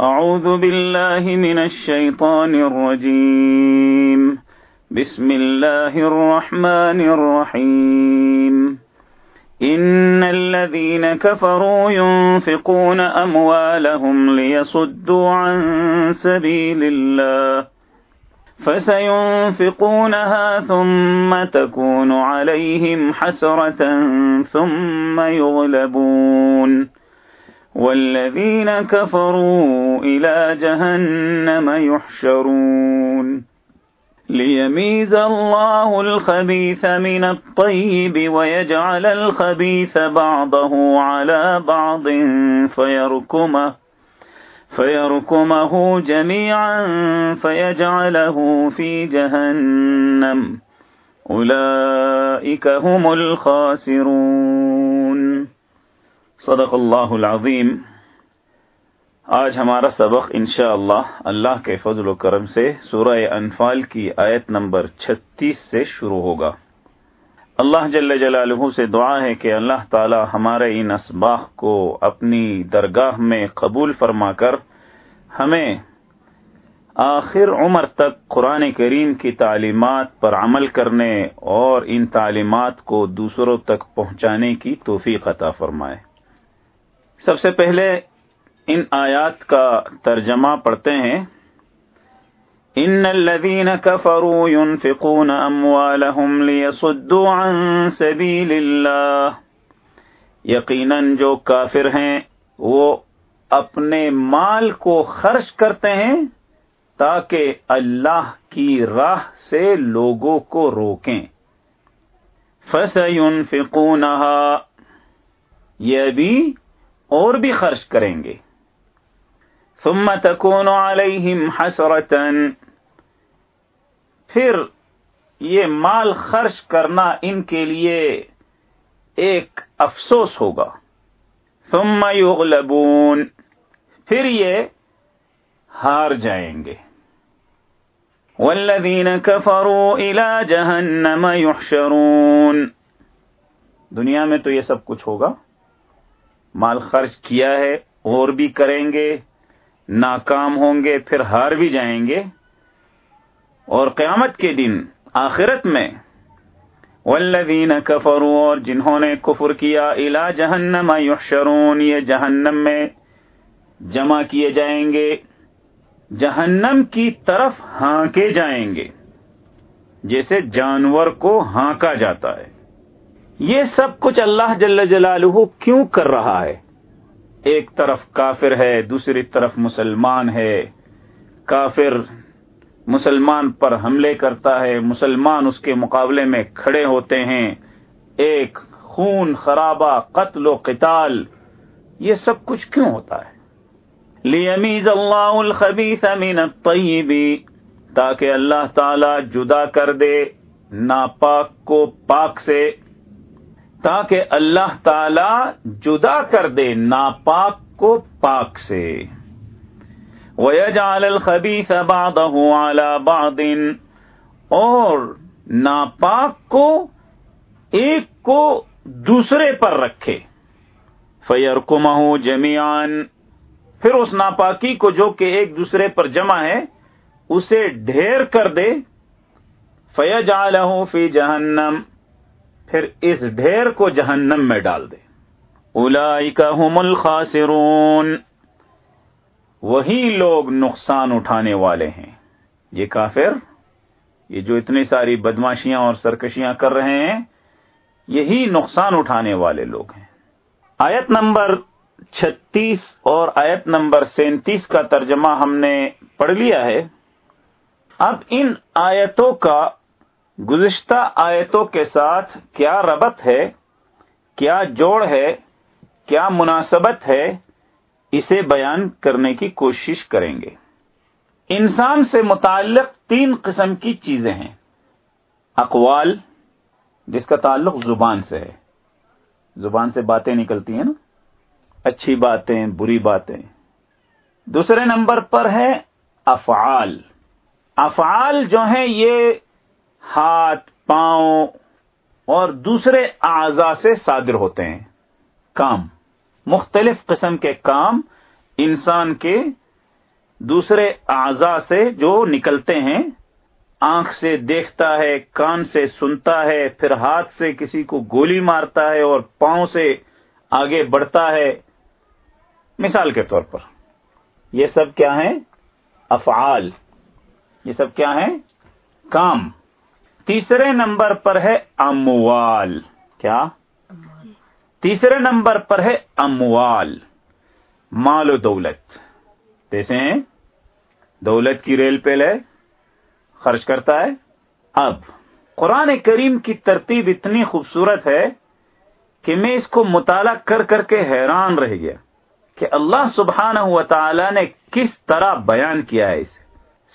أعوذ بالله من الشيطان الرجيم. بسم الله الرحمن الرحيم. إن الذين كفروا ينفقون أموالهم ليصدوا عن سبيل الله. فسينفقونها ثم تكون عليهم حسرة ثم يغلبون. والذين كفروا إلى جهنم يحشرون ليميز الله الخبيث من الطيب ويجعل الخبيث بعضه على بعض فيركمه فيركمه جميعا فيجعله في جهنم أولئك هم الخاسرون. صدق اللہ العظیم آج ہمارا سبق انشاءاللہ اللہ اللہ کے فضل و کرم سے سورہ انفال کی آیت نمبر چھتیس سے شروع ہوگا۔ اللہ جل جلالہ سے دعا ہے کہ اللہ تعالی ہمارے ان اسباح کو اپنی درگاہ میں قبول فرما کر ہمیں آخر عمر تک قرآن کریم کی تعلیمات پر عمل کرنے اور ان تعلیمات کو دوسروں تک پہنچانے کی توفیق عطا فرمائے۔ سب سے پہلے ان آیات کا ترجمہ پڑھتے ہیں۔ ان الذين كفروا ينفقون اموالهم ليصدوا عن سبيل الله یقینا جو کافر ہیں، وہ اپنے مال کو خرچ کرتے ہیں تاکہ اللہ کی راہ سے لوگوں کو روکیں۔ فسينفقونها۔ یہ بھی اور بھی خرچ کریں گے۔ ثم تكون عليهم حسرة پھر یہ مال خرچ کرنا ان کے لیے ایک افسوس ہوگا۔ ثم يغلبون پھر یہ ہار جائیں گے۔ والذین كفروا الى جہنم يحشرون دنیا میں تو یہ سب کچھ ہوگا۔ مال خرچ کیا ہے، اور بھی کریں گے، ناکام ہوں گے، پھر ہار بھی جائیں گے۔ اور قیامت کے دن، آخرت میں، والذین کفروا، اور جنہوں نے کفر کیا الا جہنم یحشرون، یہ جہنم میں جمع کیے جائیں گے۔ جہنم کی طرف ہانکے جائیں گے، جیسے جانور کو ہانکا جاتا ہے۔ یہ سب کچھ اللہ جل جلالہ کیوں کر رہا ہے؟ ایک طرف کافر ہے، دوسری طرف مسلمان ہے۔ کافر مسلمان پر حملے کرتا ہے، مسلمان اس کے مقابلے میں کھڑے ہوتے ہیں۔ ایک خون خرابہ، قتل و قتال، یہ سب کچھ کیوں ہوتا ہے؟ لیمیز اللہ الخبیث من الطیب تاکہ اللہ تعالی جدا کر دے، ناپاک کو پاک سے۔ تاکہ اللہ تعالی جدا کر دے ناپاک کو پاک سے۔ وَيَجْعَلَ الْخَبِيثَ بَعْضَهُ عَلَى بَعْضٍ۔ اور ناپاک کو ایک کو دوسرے پر رکھے۔ فَيَرْكُمَهُ جَمِيعًا۔ پھر اس ناپاکی کو جو کہ ایک دوسرے پر جمع ہے، اسے ڈھیر کر دے۔ فَيَجْعَلَهُ فِي جَهَنَّمْ۔ پھر اس ڈھیر کو جہنم میں ڈال دے۔ هم الخاسرون۔ وہی لوگ نقصان اٹھانے والے ہیں۔ یہ کافر، یہ جو اتنی ساری بدماشیاں اور سرکشیاں کر رہے ہیں، یہی نقصان اٹھانے والے لوگ ہیں۔ آیت نمبر چھتیس اور آیت نمبر سینتیس کا ترجمہ ہم نے پڑھ لیا ہے۔ اب ان آیتوں کا گزشتہ آیتوں کے ساتھ کیا ربط ہے؟ کیا جوڑ ہے؟ کیا مناسبت ہے؟ اسے بیان کرنے کی کوشش کریں گے۔ انسان سے متعلق تین قسم کی چیزیں ہیں۔ اقوال، جس کا تعلق زبان سے ہے۔ زبان سے باتیں نکلتی ہیں نا۔ اچھی باتیں، بری باتیں۔ دوسرے نمبر پر ہے افعال۔ افعال جو ہیں، یہ ہاتھ، پاؤں اور دوسرے اعضا سے صادر ہوتے ہیں۔ کام، مختلف قسم کے کام انسان کے دوسرے اعضا سے جو نکلتے ہیں۔ آنکھ سے دیکھتا ہے، کان سے سنتا ہے، پھر ہاتھ سے کسی کو گولی مارتا ہے اور پاؤں سے آگے بڑھتا ہے۔ مثال کے طور پر، یہ سب کیا ہیں؟ افعال۔ یہ سب کیا ہیں؟ کام۔ تیسرے نمبر پر ہے اموال۔ کیا؟ تیسرے نمبر پر ہے اموال۔ مال و دولت۔ کیسے ہیں؟ دولت کی ریل پہ لے، خرچ کرتا ہے۔ اب، قرآن کریم کی ترتیب اتنی خوبصورت ہے کہ میں اس کو مطالعہ کر کر کے حیران رہ گیا کہ اللہ سبحانہ و تعالی نے کس طرح بیان کیا ہے اسے۔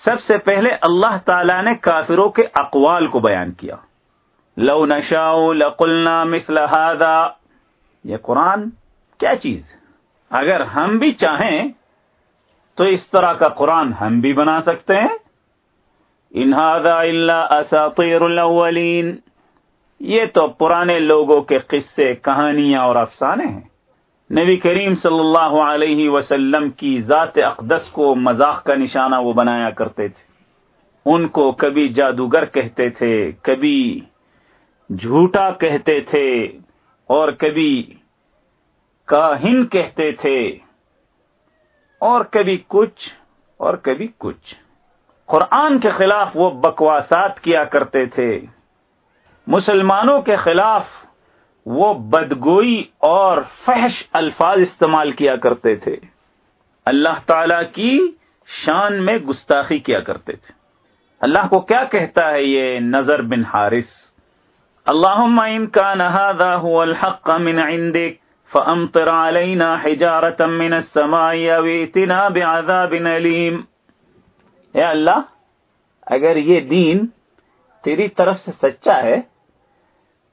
سب سے پہلے اللہ تعالی نے کافروں کے اقوال کو بیان کیا۔ لو نشاء لقلنا مثل هذا۔ یہ قرآن کیا چیز اگر ہم بھی چاہیں تو اس طرح کا قرآن ہم بھی بنا سکتے ہیں۔ انہادا اللہ اساطیر الاولین۔ یہ تو پرانے لوگوں کے قصے، کہانیاں اور افسانے ہیں۔ نبی کریم صلی اللہ علیہ وسلم کی ذات اقدس کو مذاق کا نشانہ وہ بنایا کرتے تھے۔ ان کو کبھی جادوگر کہتے تھے، کبھی جھوٹا کہتے تھے اور کبھی کاہن کہتے تھے۔ اور کبھی کچھ اور کبھی کچھ۔ قرآن کے خلاف وہ بکواسات کیا کرتے تھے۔ مسلمانوں کے خلاف وہ بدگوئی اور فحش الفاظ استعمال کیا کرتے تھے۔ اللہ تعالی کی شان میں گستاخی کیا کرتے تھے۔ اللہ کو کیا کہتا ہے یہ نظر بن حارث؟ اللہ کا نہادا الحق من عندك فامطر علينا حجارة من السماء ويتنا بعذاب أليم اے اللہ، اگر یہ دین تیری طرف سے سچا ہے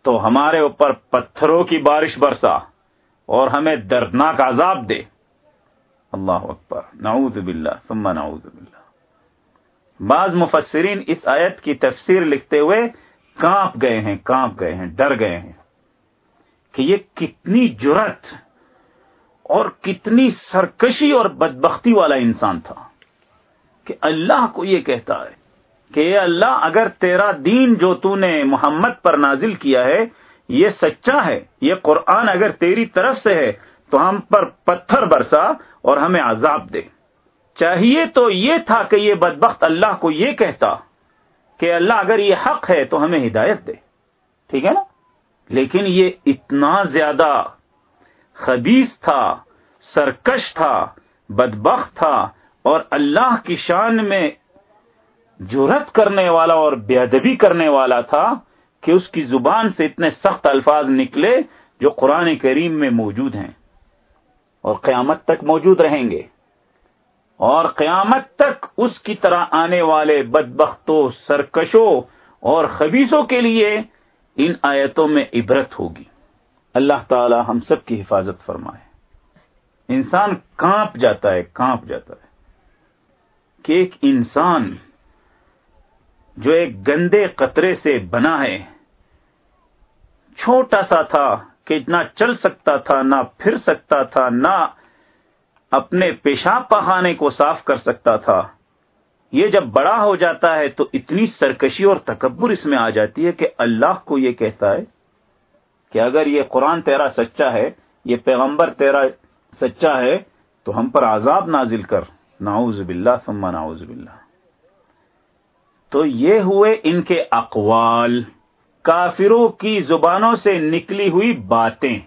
تو ہمارے اوپر پتھروں کی بارش برسا اور ہمیں دردناک عذاب دے۔ اللہ اکبر۔ نعوذ باللہ، ثم نعوذ باللہ۔ بعض مفسرین اس آیت کی تفسیر لکھتے ہوئے کانپ گئے ہیں، کانپ گئے ہیں، ڈر گئے ہیں کہ یہ کتنی جرت اور کتنی سرکشی اور بدبختی والا انسان تھا کہ اللہ کو یہ کہتا ہے۔ کہ اے اللہ، اگر تیرا دین جو تو نے محمد پر نازل کیا ہے، یہ سچا ہے، یہ قرآن اگر تیری طرف سے ہے، تو ہم پر پتھر برسا اور ہمیں عذاب دے۔ چاہیے تو یہ تھا کہ یہ بدبخت اللہ کو یہ کہتا کہ اللہ، اگر یہ حق ہے تو ہمیں ہدایت دے۔ ٹھیک ہے نا؟ لیکن یہ اتنا زیادہ خبیص تھا، سرکش تھا، بدبخت تھا اور اللہ کی شان میں جرت کرنے والا اور بے ادبی کرنے والا تھا کہ اس کی زبان سے اتنے سخت الفاظ نکلے جو قرآن کریم میں موجود ہیں اور قیامت تک موجود رہیں گے۔ اور قیامت تک اس کی طرح آنے والے بدبختوں، سرکشوں اور خبیصوں کے لیے ان آیتوں میں عبرت ہوگی۔ اللہ تعالی ہم سب کی حفاظت فرمائے۔ انسان کانپ جاتا ہے، کانپ جاتا ہے کہ ایک انسان جو ایک گندے قطرے سے بنا ہے۔ چھوٹا سا تھا کہ نہ چل سکتا تھا، نہ پھر سکتا تھا، نہ اپنے پیشاب پخانے کو صاف کر سکتا تھا۔ یہ جب بڑا ہو جاتا ہے تو اتنی سرکشی اور تکبر اس میں آ جاتی ہے کہ اللہ کو یہ کہتا ہے کہ اگر یہ قرآن تیرا سچا ہے، یہ پیغمبر تیرا سچا ہے، تو ہم پر عذاب نازل کر۔ ناؤز باللہ ثم ناؤز باللہ۔ تو یہ ہوئے ان کے اقوال کافروں کی زبانوں سے نکلی ہوئی باتیں۔